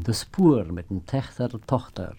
in der Spur mit dem Techter Tochter.